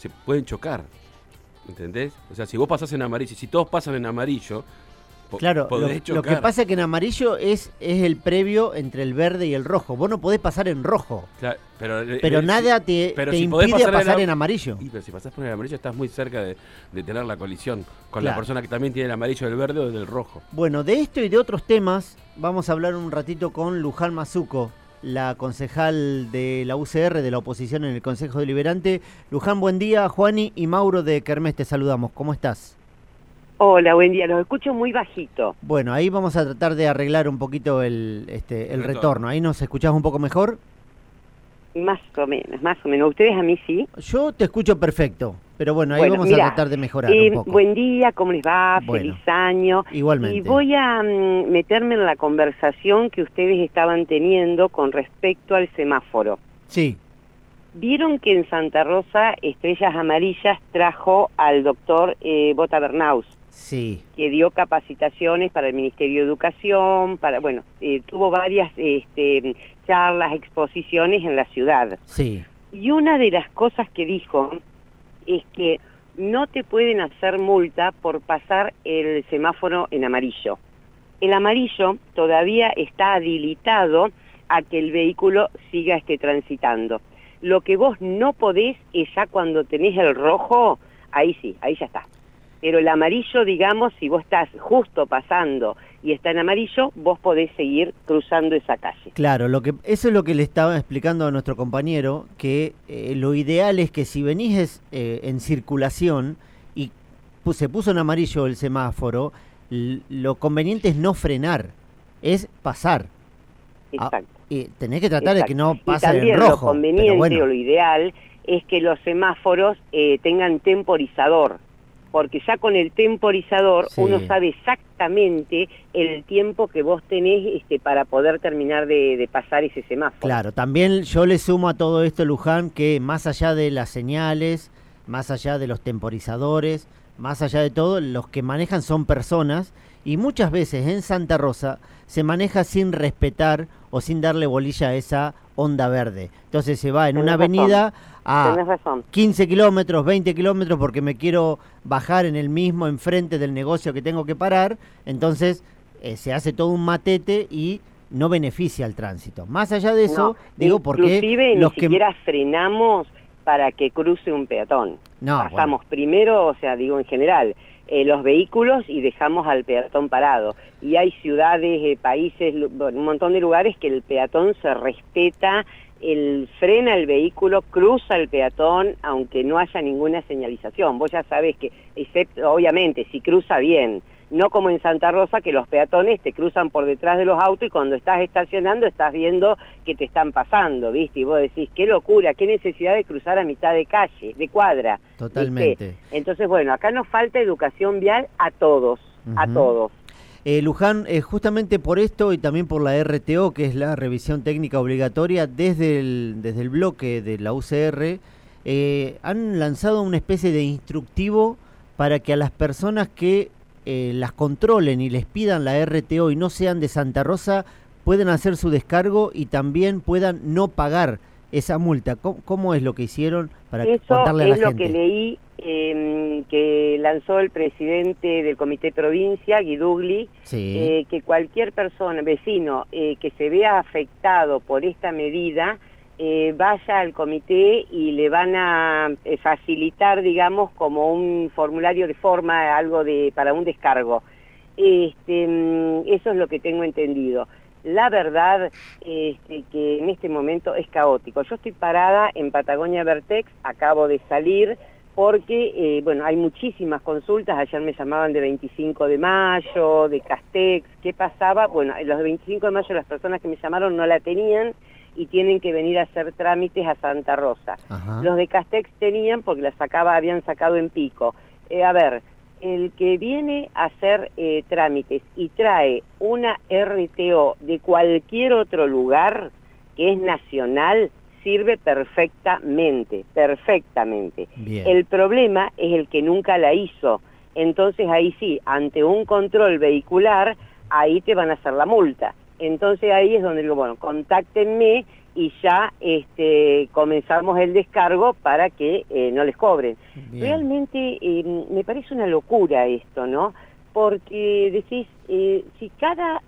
se pueden chocar. ¿Entendés? O sea, si vos pasás en amarillo, si todos pasan en amarillo, Claro, lo, lo que pasa es que en amarillo es, es el previo entre el verde y el rojo. Vos no podés pasar en rojo, Claro, pero pero eh, nada te, pero te si podés impide pasar en pasar la- en amarillo. Y, pero si pasás por el amarillo estás muy cerca de, de tener la colisión con Claro. la persona que también tiene el amarillo del verde o del rojo. Bueno, de esto y de otros temas vamos a hablar un ratito con Luján Mazuco, la concejal de la UCR, de la oposición en el Consejo Deliberante. Luján, buen día. Juani y Mauro de Kermés, te saludamos. ¿Cómo estás? Hola, buen día. Los escucho muy bajito. Bueno, ahí vamos a tratar de arreglar un poquito el, este, el retorno. retorno. Ahí nos escuchás un poco mejor. Más o menos, más o menos. Ustedes a mí sí. Yo te escucho perfecto, pero bueno, ahí Bueno, vamos a tratar de mejorar Eh, un poco. buen día, ¿cómo les va? Bueno. Feliz año. Igualmente. Y voy a mm, meterme en la conversación que ustedes estaban teniendo con respecto al semáforo. Sí, Vieron que en Santa Rosa Estrellas Amarillas trajo al doctor eh, Bota Bernaus, sí, que dio capacitaciones para el Ministerio de Educación, para, bueno, eh, tuvo varias este, charlas, exposiciones en la ciudad. sí. Y una de las cosas que dijo es que no te pueden hacer multa por pasar el semáforo en amarillo. El amarillo todavía está habilitado a que el vehículo siga este transitando. Lo que vos no podés es ya cuando tenés el rojo, ahí sí, ahí ya está. Pero el amarillo, digamos, si vos estás justo pasando y está en amarillo, vos podés seguir cruzando esa calle. Claro, lo que, eso es lo que le estaba explicando a nuestro compañero, que eh, lo ideal es que si venís es, eh, en circulación y se puso en amarillo el semáforo, lo conveniente es no frenar, es pasar. Ah, Exacto. y tenés que tratar de que no pase y también en lo rojo. conveniente pero bueno, o lo ideal es que los semáforos eh, tengan temporizador, porque ya con el temporizador Sí. uno sabe exactamente el tiempo que vos tenés este, para poder terminar de, de pasar ese semáforo. Claro, también yo le sumo a todo esto, Luján, que más allá de las señales, más allá de los temporizadores, más allá de todo, los que manejan son personas y muchas veces en Santa Rosa se maneja sin respetar o sin darle bolilla a esa onda verde. Entonces se va en Tenés una razón. avenida a razón. 15 kilómetros, 20 kilómetros porque me quiero bajar en el mismo enfrente del negocio que tengo que parar, entonces eh, se hace todo un matete y no beneficia al tránsito. Más allá de eso, No, digo porque inclusive los ni que siquiera frenamos para que cruce un peatón. no, bueno, Pasamos primero, o sea, digo en general, eh, los vehículos y dejamos al peatón parado. Y hay ciudades, eh, países, un montón de lugares que el peatón se respeta, el frena el vehículo, cruza el peatón, aunque no haya ninguna señalización. Vos ya sabés que, excepto, obviamente, si cruza bien, no como en Santa Rosa, que los peatones te cruzan por detrás de los autos y cuando estás estacionando estás viendo que te están pasando, ¿viste? Y vos decís, qué locura, qué necesidad de cruzar a mitad de calle, de cuadra. ¿viste? totalmente. Entonces, bueno, acá nos falta educación vial a todos, a todos. Eh, Luján, eh, justamente por esto y también por la RTO, que es la revisión técnica obligatoria, desde el, desde el bloque de la UCR, eh, han lanzado una especie de instructivo para que a las personas que eh, las controlen y les pidan la RTO y no sean de Santa Rosa, puedan hacer su descargo y también puedan no pagar esa multa. ¿Cómo, cómo es lo que hicieron para Eso contarle a la es lo gente? que leí eh, que lanzó el presidente del Comité Provincia, Guidugli, Sí, eh, que cualquier persona, vecino, eh, que se vea afectado por esta medida, eh, vaya al comité y le van a eh, facilitar, digamos, como un formulario de forma, algo de para un descargo. Este, mm, eso es lo que tengo entendido. La verdad este, que en este momento es caótico. Yo estoy parada en Patagonia Vertex, acabo de salir porque, eh, bueno, hay muchísimas consultas. Ayer me llamaban de 25 de mayo, de Castex. ¿Qué pasaba? Bueno, los de 25 de mayo las personas que me llamaron no la tenían y tienen que venir a hacer trámites a Santa Rosa. ajá. Los de Castex tenían porque la sacaba, habían sacado en pico. Eh, a ver, el que viene a hacer eh, trámites y trae una RTO de cualquier otro lugar que es nacional, sirve perfectamente, perfectamente. Bien. El problema es el que nunca la hizo. Entonces ahí sí, ante un control vehicular, ahí te van a hacer la multa. Entonces ahí es donde digo, bueno, contáctenme y ya este, comenzamos el descargo para que eh, no les cobren. Bien. Realmente eh, me parece una locura esto, ¿no? Porque decís, eh, si cada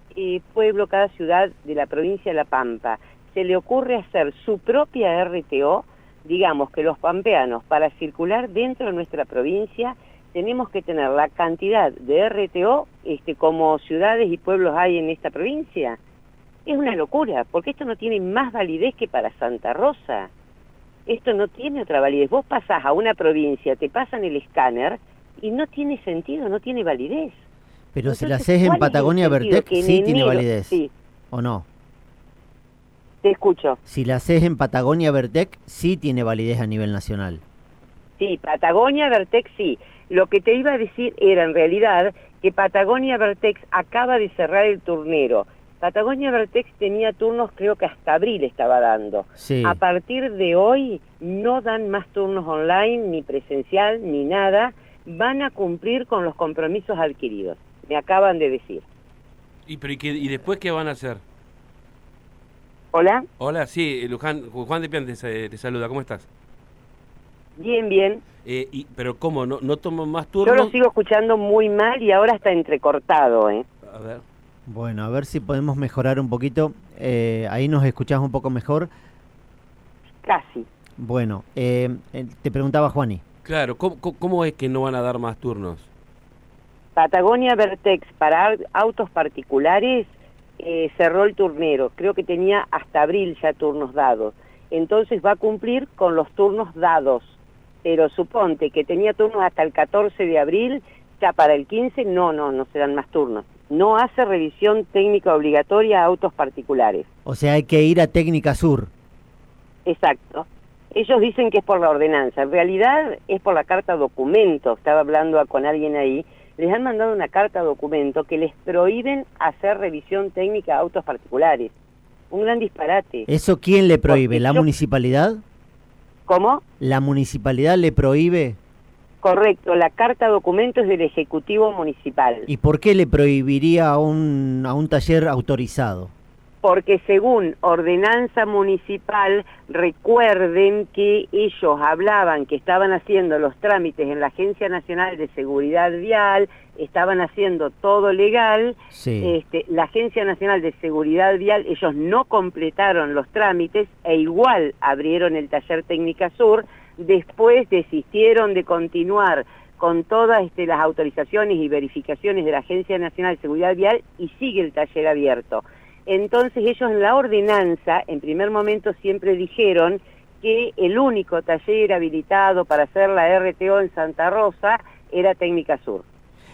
pueblo, cada ciudad de la provincia de La Pampa se le ocurre hacer su propia RTO, digamos que los pampeanos para circular dentro de nuestra provincia tenemos que tener la cantidad de RTO este, como ciudades y pueblos hay en esta provincia. Es una locura, porque esto no tiene más validez que para Santa Rosa. Esto no tiene otra validez. Vos pasás a una provincia, te pasan el escáner y no tiene sentido, no tiene validez. Pero si la haces en ¿cuál es el Patagonia? Vertec, en sí tiene validez. Sí, ¿O no? te escucho. Si la haces en Patagonia Vertec, sí tiene validez a nivel nacional. Sí, Patagonia Vertex sí. Lo que te iba a decir era en realidad que Patagonia Vertex acaba de cerrar el turnero. Patagonia Vertex tenía turnos, creo que hasta abril estaba dando. Sí. A partir de hoy no dan más turnos online, ni presencial, ni nada. Van a cumplir con los compromisos adquiridos. Me acaban de decir. ¿Y, pero, ¿y, qué- y después qué van a hacer? Hola, Hola, sí, Luján, Juan de Pian te, sa- te saluda, ¿cómo estás? Bien, bien. Eh, y, pero ¿cómo? ¿No, no toman más Yo turnos? lo sigo escuchando muy mal y ahora está entrecortado, ¿eh? A ver. Bueno, a ver si podemos mejorar un poquito. Eh, ahí nos escuchás un poco mejor. Casi. Bueno, eh, eh, te preguntaba Juani. Claro, ¿cómo, cómo- es que no van a dar más turnos? Patagonia Vertex para ar- autos particulares eh, cerró el turnero. Creo que tenía hasta abril ya turnos dados. Entonces va a cumplir con los turnos dados. Pero suponte que tenía turnos hasta el 14 de abril, ya para el 15 no, no, no se dan más turnos. No hace revisión técnica obligatoria a autos particulares. O sea, hay que ir a Técnica Sur. Exacto. Ellos dicen que es por la ordenanza. En realidad es por la carta documento. Estaba hablando con alguien ahí. Les han mandado una carta documento que les prohíben hacer revisión técnica a autos particulares. Un gran disparate. ¿Eso quién le prohíbe? Porque ¿La yo- municipalidad? ¿Cómo? ¿La municipalidad le prohíbe? Correcto. La carta documento es del Ejecutivo Municipal. ¿Y por qué le prohibiría a un, a un taller autorizado? porque según ordenanza municipal, recuerden que ellos hablaban que estaban haciendo los trámites en la Agencia Nacional de Seguridad Vial, estaban haciendo todo legal, Sí. este, la Agencia Nacional de Seguridad Vial, ellos no completaron los trámites e igual abrieron el taller Técnica Sur, después desistieron de continuar con todas este, las autorizaciones y verificaciones de la Agencia Nacional de Seguridad Vial y sigue el taller abierto. Entonces ellos en la ordenanza, en primer momento siempre dijeron que el único taller habilitado para hacer la RTO en Santa Rosa era Técnica Sur.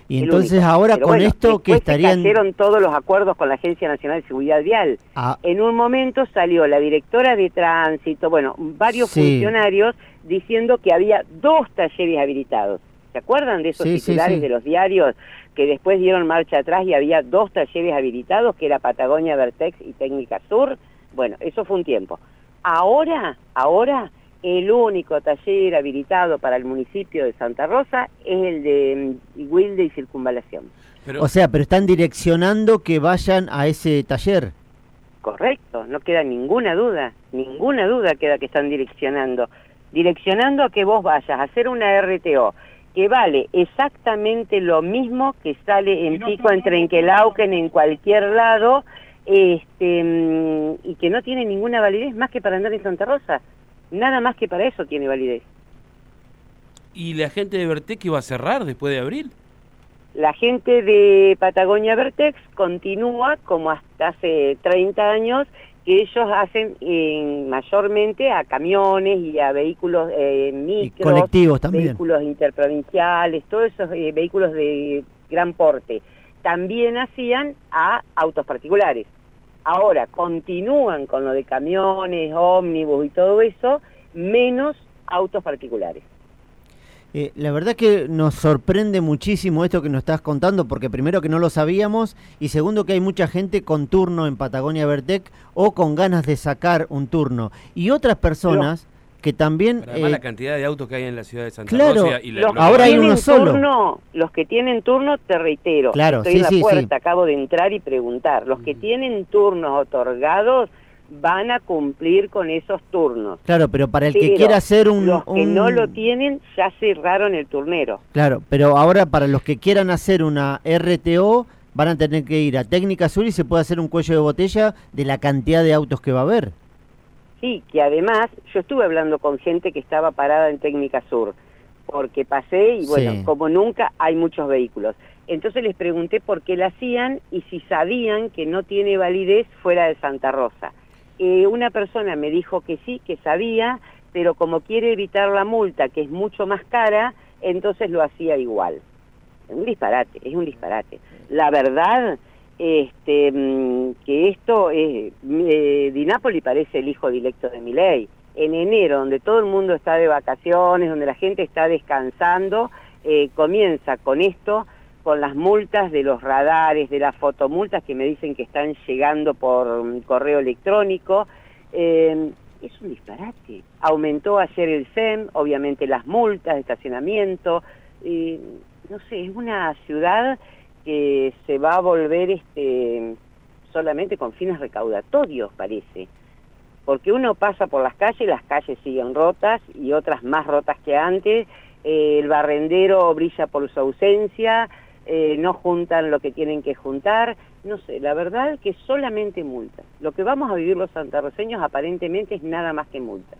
Y el entonces único. ahora Pero con bueno, esto que se estarían... cayeron todos los acuerdos con la Agencia Nacional de Seguridad Vial. Ah, En un momento salió la directora de tránsito, bueno, varios Sí. funcionarios diciendo que había dos talleres habilitados. ¿Se acuerdan de esos sí, titulares sí. de los diarios que después dieron marcha atrás y había dos talleres habilitados, que era Patagonia Vertex y Técnica Sur? Bueno, eso fue un tiempo. Ahora, ahora, el único taller habilitado para el municipio de Santa Rosa es el de mm, Wilde y Circunvalación. Pero, o sea, pero están direccionando que vayan a ese taller. Correcto, no queda ninguna duda, ninguna duda queda que están direccionando. Direccionando a que vos vayas a hacer una RTO que vale exactamente lo mismo que sale en Pico, en Trenquelauquen, en cualquier lado, este, mm, y que no tiene ninguna validez más que para andar en Santa Rosa. Nada más que para eso tiene validez. ¿Y la gente de Vertec iba a cerrar después de abril? La gente de Patagonia Vertex continúa como hasta hace 30 años que ellos hacen eh, mayormente a camiones y a vehículos eh, Y colectivos también. vehículos interprovinciales, todos esos eh, vehículos de gran porte. También hacían a autos particulares. Ahora continúan con lo de camiones, ómnibus y todo eso, menos autos particulares. Eh, la verdad que nos sorprende muchísimo esto que nos estás contando, porque primero que no lo sabíamos y segundo que hay mucha gente con turno en Patagonia Vertec o con ganas de sacar un turno. Y otras personas que también... Pero además eh, la cantidad de autos que hay en la ciudad de Santa claro, Rosa y la, Los ahora hay uno solo. Turno, los que tienen turno, te reitero, Claro, estoy sí, en la sí, sí. puerta, acabo de entrar y preguntar. Los que tienen turnos otorgados van a cumplir con esos turnos. Claro, pero para el que quiera hacer un... Los que no lo tienen ya cerraron el turnero. Claro, pero ahora para los que quieran hacer una RTO van a tener que ir a Técnica Sur y se puede hacer un cuello de botella de la cantidad de autos que va a haber. Sí, que además yo estuve hablando con gente que estaba parada en Técnica Sur, porque pasé y bueno, como nunca hay muchos vehículos. Entonces les pregunté por qué la hacían y si sabían que no tiene validez fuera de Santa Rosa. Eh, una persona me dijo que sí, que sabía, pero como quiere evitar la multa, que es mucho más cara, entonces lo hacía igual. Es un disparate, es un disparate. La verdad, este, mm, que esto es, eh, parece el hijo directo de mi ley. En enero, donde todo el mundo está de vacaciones, donde la gente está descansando, eh, comienza con esto, con las multas de los radares, de las fotomultas que me dicen que están llegando por mm, correo electrónico. Eh, es un disparate. Aumentó ayer el SEM, obviamente las multas de estacionamiento. no sé, es una ciudad que se va a volver este solamente con fines recaudatorios, parece. Porque uno pasa por las calles, las calles siguen rotas y otras más rotas que antes, eh, el barrendero brilla por su ausencia, eh, no juntan lo que tienen que juntar, no sé, la verdad que solamente multas. Lo que vamos a vivir los santarroseños aparentemente es nada más que multas.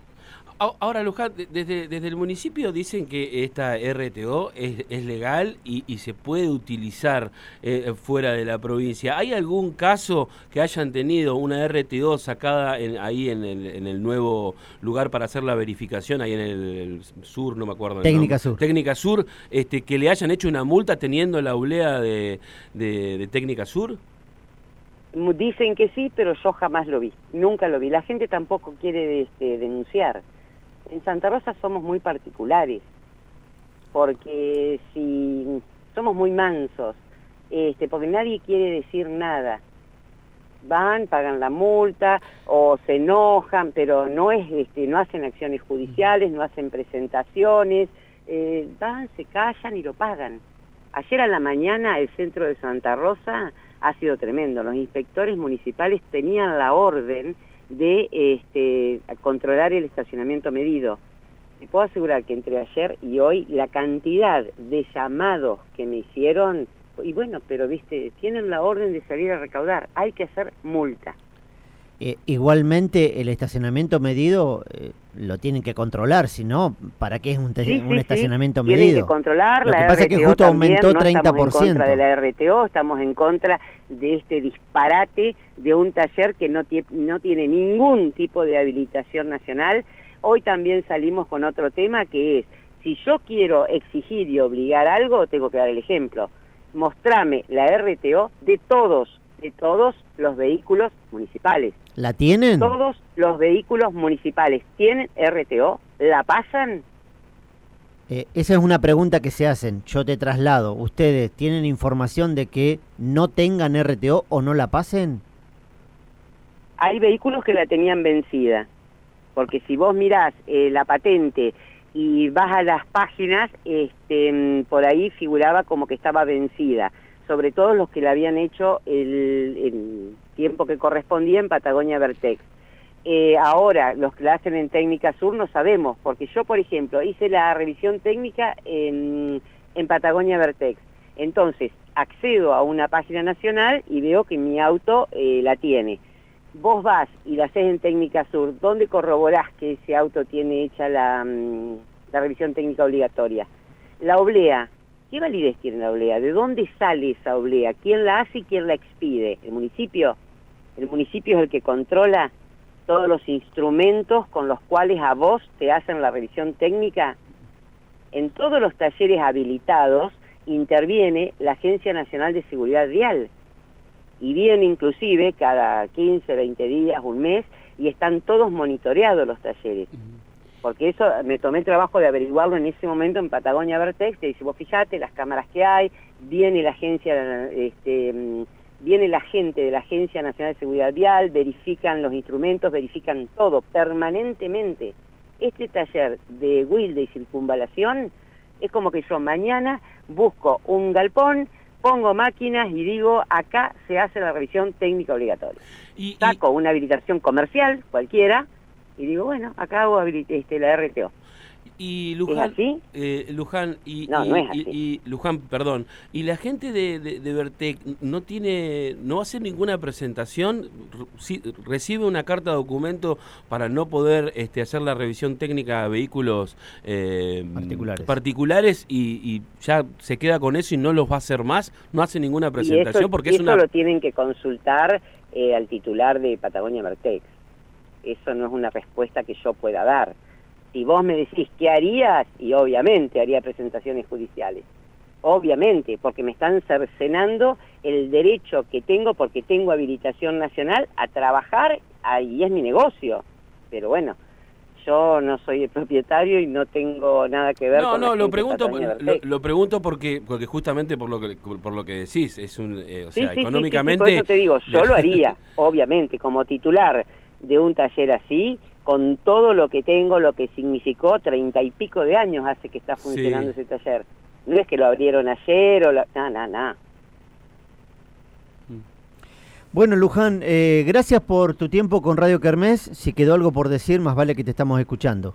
Ahora, Luján, desde, desde el municipio dicen que esta RTO es, legal y, se puede utilizar eh, fuera de la provincia. ¿Hay algún caso que hayan tenido una RTO sacada ahí en el, nuevo lugar para hacer la verificación, ahí en el, sur, no me acuerdo? Técnica Sur. Técnica Sur, este, que le hayan hecho una multa teniendo la oblea de, de Técnica Sur? Dicen que sí, pero yo jamás lo vi, nunca lo vi. La gente tampoco quiere este, denunciar en Santa Rosa somos muy particulares, porque si somos muy mansos, este, porque nadie quiere decir nada. Van, pagan la multa o se enojan, pero no es, este, no hacen acciones judiciales, no hacen presentaciones, eh, van, se callan y lo pagan. Ayer a la mañana el centro de Santa Rosa ha sido tremendo. Los inspectores municipales tenían la orden de este, controlar el estacionamiento medido. Te puedo asegurar que entre ayer y hoy la cantidad de llamados que me hicieron, y bueno, pero viste, tienen la orden de salir a recaudar, hay que hacer multa. Eh, igualmente el estacionamiento medido eh, lo tienen que controlar, si no, ¿para qué es un, estacionamiento medido? Tienen que controlar, lo que pasa es que justo aumentó 30%. Estamos en contra de la RTO, estamos en contra de este disparate de un taller que no, no tiene ningún tipo de habilitación nacional. Hoy también salimos con otro tema que es, si yo quiero exigir y obligar algo, tengo que dar el ejemplo. Mostrame la RTO de todos de todos los vehículos municipales. ¿La tienen? Todos los vehículos municipales tienen RTO, ¿la pasan? Eh, esa es una pregunta que se hacen. Yo te traslado. ¿Ustedes tienen información de que no tengan RTO o no la pasen? Hay vehículos que la tenían vencida. Porque si vos mirás eh, la patente y vas a las páginas, este, por ahí figuraba como que estaba vencida sobre todo los que la habían hecho el, tiempo que correspondía en Patagonia Vertex. Eh, ahora, los que la hacen en Técnica Sur no sabemos, porque yo, por ejemplo, hice la revisión técnica en, Patagonia Vertex. Entonces, accedo a una página nacional y veo que mi auto eh, la tiene. Vos vas y la haces en Técnica Sur, ¿dónde corroborás que ese auto tiene hecha la, mm, la revisión técnica obligatoria? La oblea, ¿Qué validez tiene la oblea? ¿De dónde sale esa oblea? ¿Quién la hace y quién la expide? ¿El municipio? El municipio es el que controla todos los instrumentos con los cuales a vos te hacen la revisión técnica. En todos los talleres habilitados interviene la Agencia Nacional de Seguridad Vial. Y vienen inclusive cada 15, 20 días, un mes y están todos monitoreados los talleres. Porque eso me tomé el trabajo de averiguarlo en ese momento en Patagonia Vertex, te dice, vos fijate las cámaras que hay, viene la agencia, este, viene la gente de la Agencia Nacional de Seguridad Vial, verifican los instrumentos, verifican todo permanentemente. Este taller de Wilde y circunvalación es como que yo mañana busco un galpón, pongo máquinas y digo, acá se hace la revisión técnica obligatoria. Y, Saco una habilitación comercial, cualquiera, y digo, bueno, acá hago este, la RTO. Y Luján, Eh, Luján y, y, Luján, perdón, y la gente de, de, Vertec no tiene, no va a hacer ninguna presentación, recibe una carta de documento para no poder este, hacer la revisión técnica de vehículos eh, particulares, particulares y, ya se queda con eso y no los va a hacer más, no hace ninguna presentación porque es una. lo tienen que consultar eh, al titular de Patagonia Vertex. Eso no es una respuesta que yo pueda dar si vos me decís qué harías, y obviamente haría presentaciones judiciales, obviamente, porque me están cercenando el derecho que tengo, porque tengo habilitación nacional, a trabajar, ahí es mi negocio. Pero bueno, yo no soy el propietario y no tengo nada que ver no, con No, no, lo pregunto, lo, pregunto porque porque justamente por lo que por lo que decís, es un eh, o sea, económicamente por eso te digo, yo lo haría, obviamente, como titular de un taller así, con todo lo que tengo, lo que significó, treinta y pico de años hace que está funcionando ese taller. No es que lo abrieron ayer o... La... No, no, no. Bueno, Luján, eh, gracias por tu tiempo con Radio Kermés. Si quedó algo por decir, más vale que te estamos escuchando.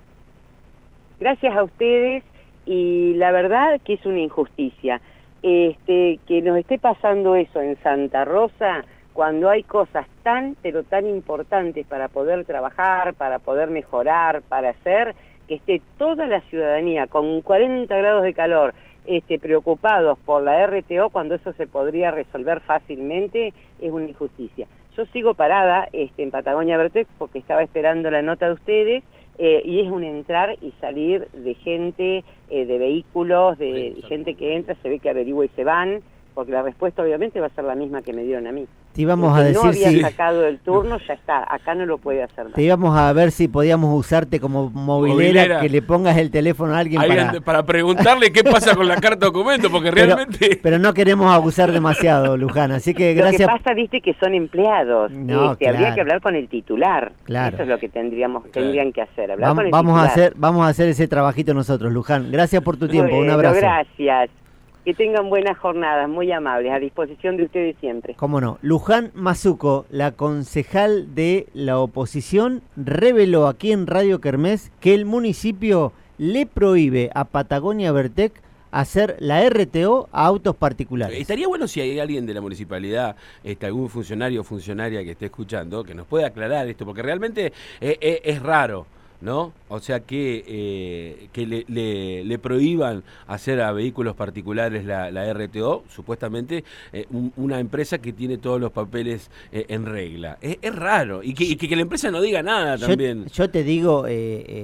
Gracias a ustedes y la verdad que es una injusticia. Este, que nos esté pasando eso en Santa Rosa cuando hay cosas tan, pero tan importantes para poder trabajar, para poder mejorar, para hacer, que esté toda la ciudadanía con 40 grados de calor este, preocupados por la RTO cuando eso se podría resolver fácilmente, es una injusticia. Yo sigo parada este, en Patagonia Vertex porque estaba esperando la nota de ustedes eh, y es un entrar y salir de gente, eh, de vehículos, de gente que entra, se ve que averigua y se van, porque la respuesta obviamente va a ser la misma que me dieron a mí. Te íbamos a decir no había sacado el turno, ya está, acá no lo puede hacer. Te íbamos a ver si podíamos usarte como movilera, que le pongas el teléfono a alguien para... para... preguntarle qué pasa con la carta documento, porque realmente... Pero no queremos abusar demasiado, Luján, así que gracias... Lo que pasa, viste, que son empleados. No, este, Habría que hablar con el titular. Claro. Eso es lo que tendríamos, tendrían que hacer, hablar vamos, con el vamos A hacer, vamos a hacer ese trabajito nosotros, Luján. Gracias por tu tiempo, un abrazo. Gracias. Que tengan buenas jornadas, muy amables, a disposición de ustedes siempre. Cómo no. Luján Mazuco, la concejal de la oposición, reveló aquí en Radio Kermés que el municipio le prohíbe a Patagonia Vertec hacer la RTO a autos particulares. Estaría bueno si hay alguien de la municipalidad, este, algún funcionario o funcionaria que esté escuchando, que nos pueda aclarar esto, porque realmente eh, eh, es raro. ¿No? O sea, que, eh, que le, le, prohíban hacer a vehículos particulares la, la RTO, supuestamente eh, una empresa que tiene todos los papeles eh, en regla. Es, raro, y que, que, la empresa no diga nada también. Yo te digo,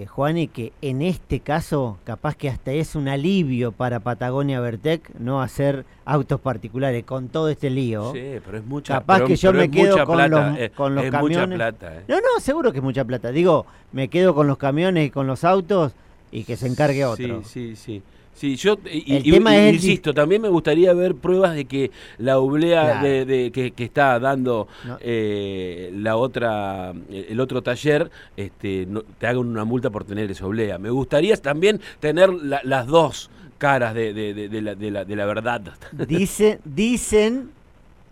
Juan, y que en este caso, capaz que hasta es un alivio para Patagonia Vertec no hacer autos particulares con todo este lío. Sí, pero es mucha Capaz que yo me quedo con los, con los camiones. Mucha plata, No, no, seguro que es mucha plata. Digo, me quedo con los camiones y con los autos y que se encargue otro. Sí, sí, sí. Sí, yo insisto, también me gustaría ver pruebas de que la oblea de, que, está dando eh, la otra el otro taller este, te haga una multa por tener esa oblea. Me gustaría también tener las dos caras de, de, la, de, la, de la verdad. Dice, dicen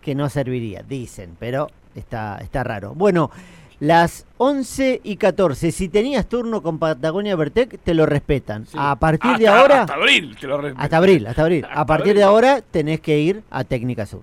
que no serviría, dicen, pero está, está raro. Bueno, las 11 y 14. Si tenías turno con Patagonia Vertec, te lo respetan. A partir de ahora. Hasta abril, te lo respetan. Hasta abril, hasta abril. a partir de ahora tenés que ir a Técnica Sur.